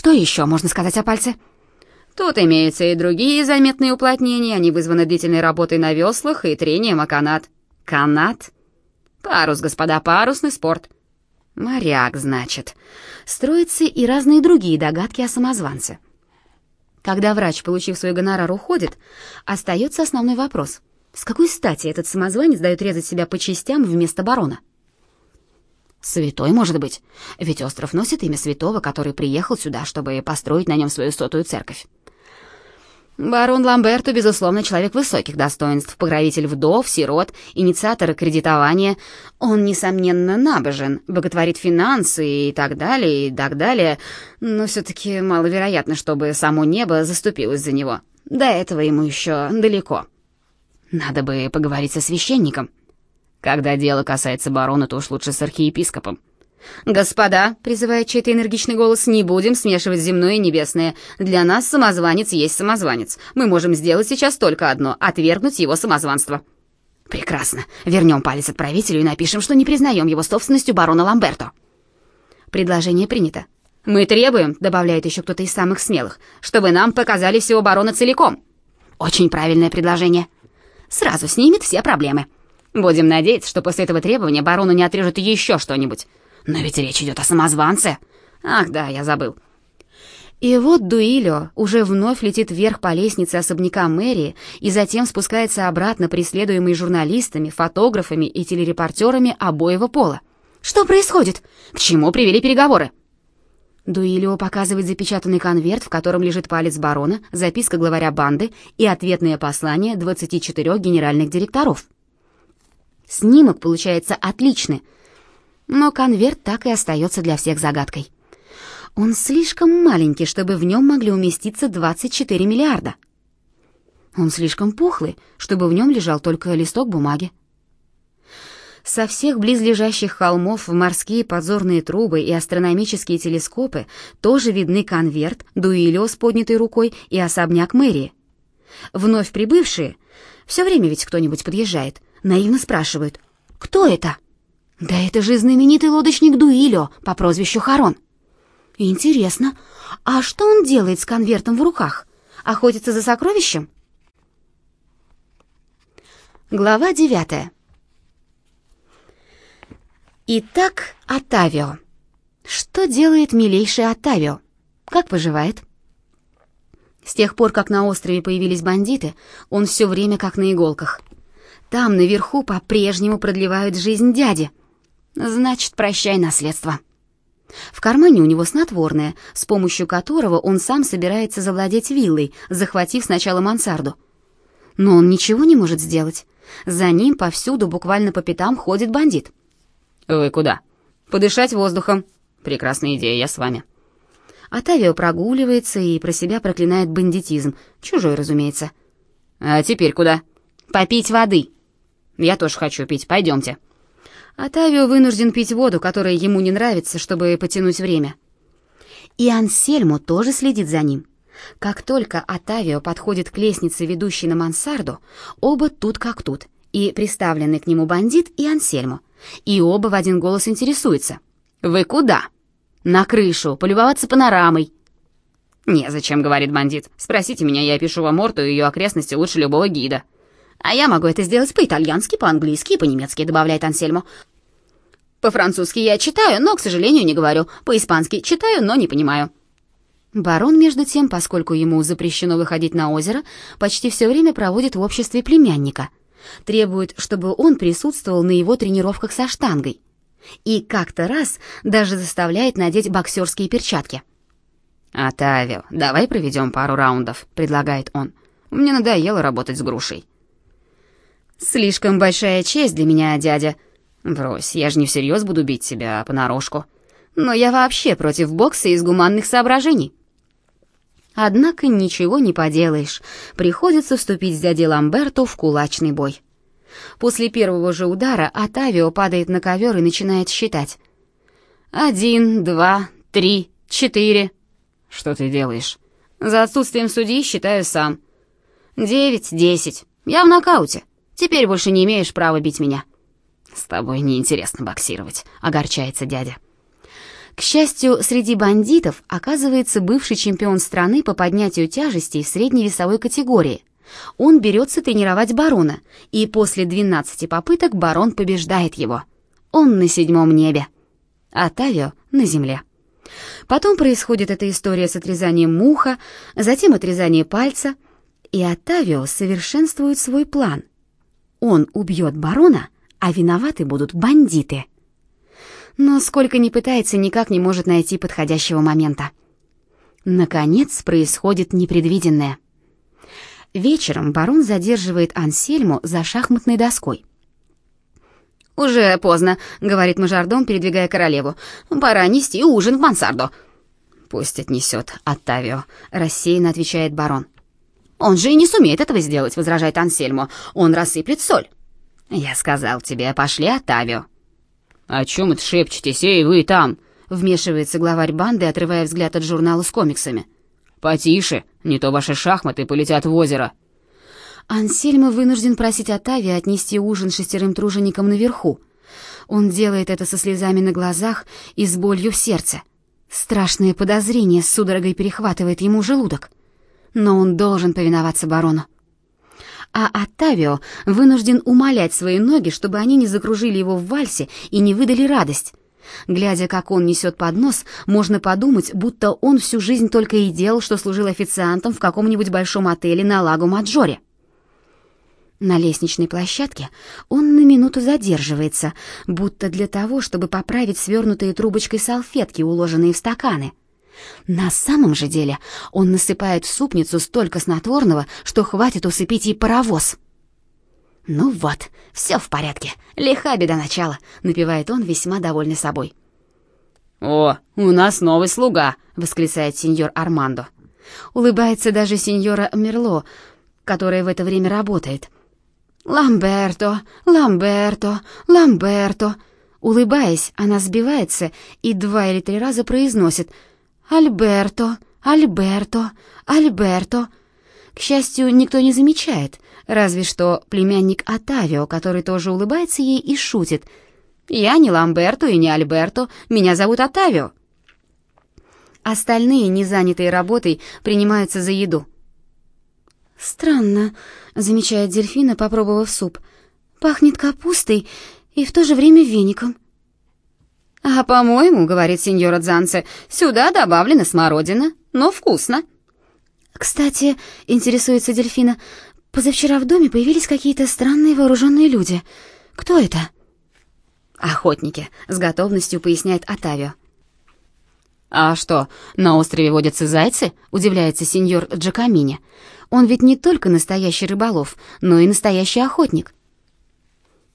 Что еще можно сказать о пальце? Тут имеются и другие заметные уплотнения, они вызваны длительной работой на веслах и трением о канат. Канат? Парус, господа, парусный спорт. Моряк, значит. Строятся и разные другие догадки о самозванце. Когда врач, получив свой гонорар, уходит, остается основной вопрос. С какой стати этот самозванец дает резать себя по частям вместо барона? Святой, может быть, ведь остров носит имя святого, который приехал сюда, чтобы построить на нем свою сотую церковь. Барон Ламберто, безусловно, человек высоких достоинств, покровитель вдов, сирот, инициатор кредитования. Он, несомненно, набожен, боготворит финансы и так далее, и так далее, но все-таки маловероятно, чтобы само небо заступилось за него. До этого ему еще далеко. Надо бы поговорить со священником. Когда дело касается барона, то уж лучше с архиепископом. «Господа», — призывает чей-то энергичный голос, — «не будем смешивать земное и небесное. Для нас самозванец есть самозванец. Мы можем сделать сейчас только одно — отвергнуть его самозванство». «Прекрасно. Вернем палец отправителю и напишем, что не признаем его собственностью барона Ламберто». Предложение принято. «Мы требуем», — добавляет еще кто-то из самых смелых, «чтобы нам показали всего барона целиком». «Очень правильное предложение. Сразу снимет все проблемы». «Будем надеяться, что после этого требования барону не отрежут еще что-нибудь». Но ведь речь идет о самозванце. Ах, да, я забыл. И вот Дуилио уже вновь летит вверх по лестнице особняка мэрии и затем спускается обратно, преследуемый журналистами, фотографами и телерепортерами обоего пола. Что происходит? К чему привели переговоры? Дуилио показывает запечатанный конверт, в котором лежит палец барона, записка главаря банды и ответное послание 24 генеральных директоров. Снимок получается отличный — но конверт так и остается для всех загадкой. Он слишком маленький, чтобы в нем могли уместиться 24 миллиарда. Он слишком пухлый, чтобы в нем лежал только листок бумаги. Со всех близлежащих холмов в морские подзорные трубы и астрономические телескопы тоже видны конверт, дуилио с поднятой рукой и особняк мэрии. Вновь прибывшие, все время ведь кто-нибудь подъезжает, наивно спрашивают «Кто это?» Да это же знаменитый лодочник Дуилио по прозвищу Харон. Интересно, а что он делает с конвертом в руках? Охотится за сокровищем? Глава девятая. Итак, Атавио. Что делает милейший Атавио? Как поживает? С тех пор, как на острове появились бандиты, он все время как на иголках. Там наверху по-прежнему продлевают жизнь дяди — Значит, прощай наследство. В кармане у него снотворное, с помощью которого он сам собирается завладеть виллой, захватив сначала мансарду. Но он ничего не может сделать. За ним повсюду, буквально по пятам, ходит бандит. «Вы куда?» «Подышать воздухом». «Прекрасная идея, я с вами». Атавио прогуливается и про себя проклинает бандитизм. Чужой, разумеется. «А теперь куда?» «Попить воды». «Я тоже хочу пить, пойдемте». Атавио вынужден пить воду, которая ему не нравится, чтобы потянуть время. И Ансельмо тоже следит за ним. Как только Атавио подходит к лестнице, ведущей на мансарду, оба тут как тут, и приставленный к нему бандит, и Ансельмо. И оба в один голос интересуются. «Вы куда?» «На крышу, полюбоваться панорамой». «Незачем», — говорит бандит. «Спросите меня, я пишу вам Морту и ее окрестности лучше любого гида». «А я могу это сделать по-итальянски, по-английски и по-немецки», — добавляет Ансельмо. По-французски я читаю, но, к сожалению, не говорю. По-испански читаю, но не понимаю. Барон, между тем, поскольку ему запрещено выходить на озеро, почти все время проводит в обществе племянника. Требует, чтобы он присутствовал на его тренировках со штангой. И как-то раз даже заставляет надеть боксерские перчатки. «Атавио, давай проведем пару раундов», — предлагает он. «Мне надоело работать с грушей». «Слишком большая честь для меня, дядя», «Брось, я же не всерьез буду бить тебя, а понарошку. Но я вообще против бокса из гуманных соображений». Однако ничего не поделаешь, приходится вступить с дядей Ламберто в кулачный бой. После первого же удара Атавио падает на ковер и начинает считать. «Один, два, три, четыре». «Что ты делаешь?» «За отсутствием судьи считаю сам. Девять, десять. Я в нокауте. Теперь больше не имеешь права бить меня». «С тобой неинтересно боксировать», — огорчается дядя. К счастью, среди бандитов оказывается бывший чемпион страны по поднятию тяжестей в средней весовой категории. Он берется тренировать барона, и после 12 попыток барон побеждает его. Он на седьмом небе, а Тавио на земле. Потом происходит эта история с отрезанием муха, затем отрезание пальца, и Оттавио совершенствует свой план. Он убьет барона, а виноваты будут бандиты. Но сколько ни пытается, никак не может найти подходящего момента. Наконец происходит непредвиденное. Вечером барон задерживает Ансельму за шахматной доской. «Уже поздно», — говорит мажордом, передвигая королеву. «Пора нести ужин в мансарду». «Пусть отнесет, Оттавио», — рассеянно отвечает барон. «Он же и не сумеет этого сделать», — возражает Ансельмо. «Он рассыплет соль». «Я сказал тебе, пошли, Оттавио». «О чем это шепчетесь, эй, вы там?» — вмешивается главарь банды, отрывая взгляд от журнала с комиксами. «Потише, не то ваши шахматы полетят в озеро». Ансельмо вынужден просить Оттавио отнести ужин шестерым труженикам наверху. Он делает это со слезами на глазах и с болью в сердце. Страшное подозрение с судорогой перехватывает ему желудок. Но он должен повиноваться барону. А Оттавио вынужден умолять свои ноги, чтобы они не закружили его в вальсе и не выдали радость. Глядя, как он несет поднос, можно подумать, будто он всю жизнь только и делал, что служил официантом в каком-нибудь большом отеле на Лагу Маджоре. На лестничной площадке он на минуту задерживается, будто для того, чтобы поправить свернутые трубочкой салфетки, уложенные в стаканы. На самом же деле он насыпает в супницу столько снотворного, что хватит усыпить ей паровоз. «Ну вот, все в порядке, лиха беда начала», — напевает он, весьма довольный собой. «О, у нас новый слуга!» — восклицает сеньор Армандо. Улыбается даже сеньора Мерло, которая в это время работает — «Ламберто, Ламберто, Ламберто!» Улыбаясь, она сбивается и два или три раза произносит «Альберто, Альберто, Альберто!» К счастью, никто не замечает, разве что племянник Атавио, который тоже улыбается ей и шутит. «Я не Ламберто и не Альберто, меня зовут Атавио». Остальные, не занятые работой, принимаются за еду. «Странно», — замечает дельфина, попробовав суп. «Пахнет капустой и в то же время веником». «А, по-моему, — говорит сеньора Дзанце, — сюда добавлена смородина, но вкусно». «Кстати, — интересуется дельфина, — позавчера в доме появились какие-то странные вооруженные люди. Кто это?» «Охотники», — с готовностью поясняет Атавио. «А что, на острове водятся зайцы?» — удивляется сеньор Джакамини. Он ведь не только настоящий рыболов, но и настоящий охотник.